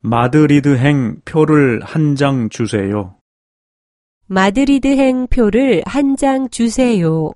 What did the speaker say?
마드리드행 표를 한 장 주세요. 마드리드행 표를 한 장 주세요.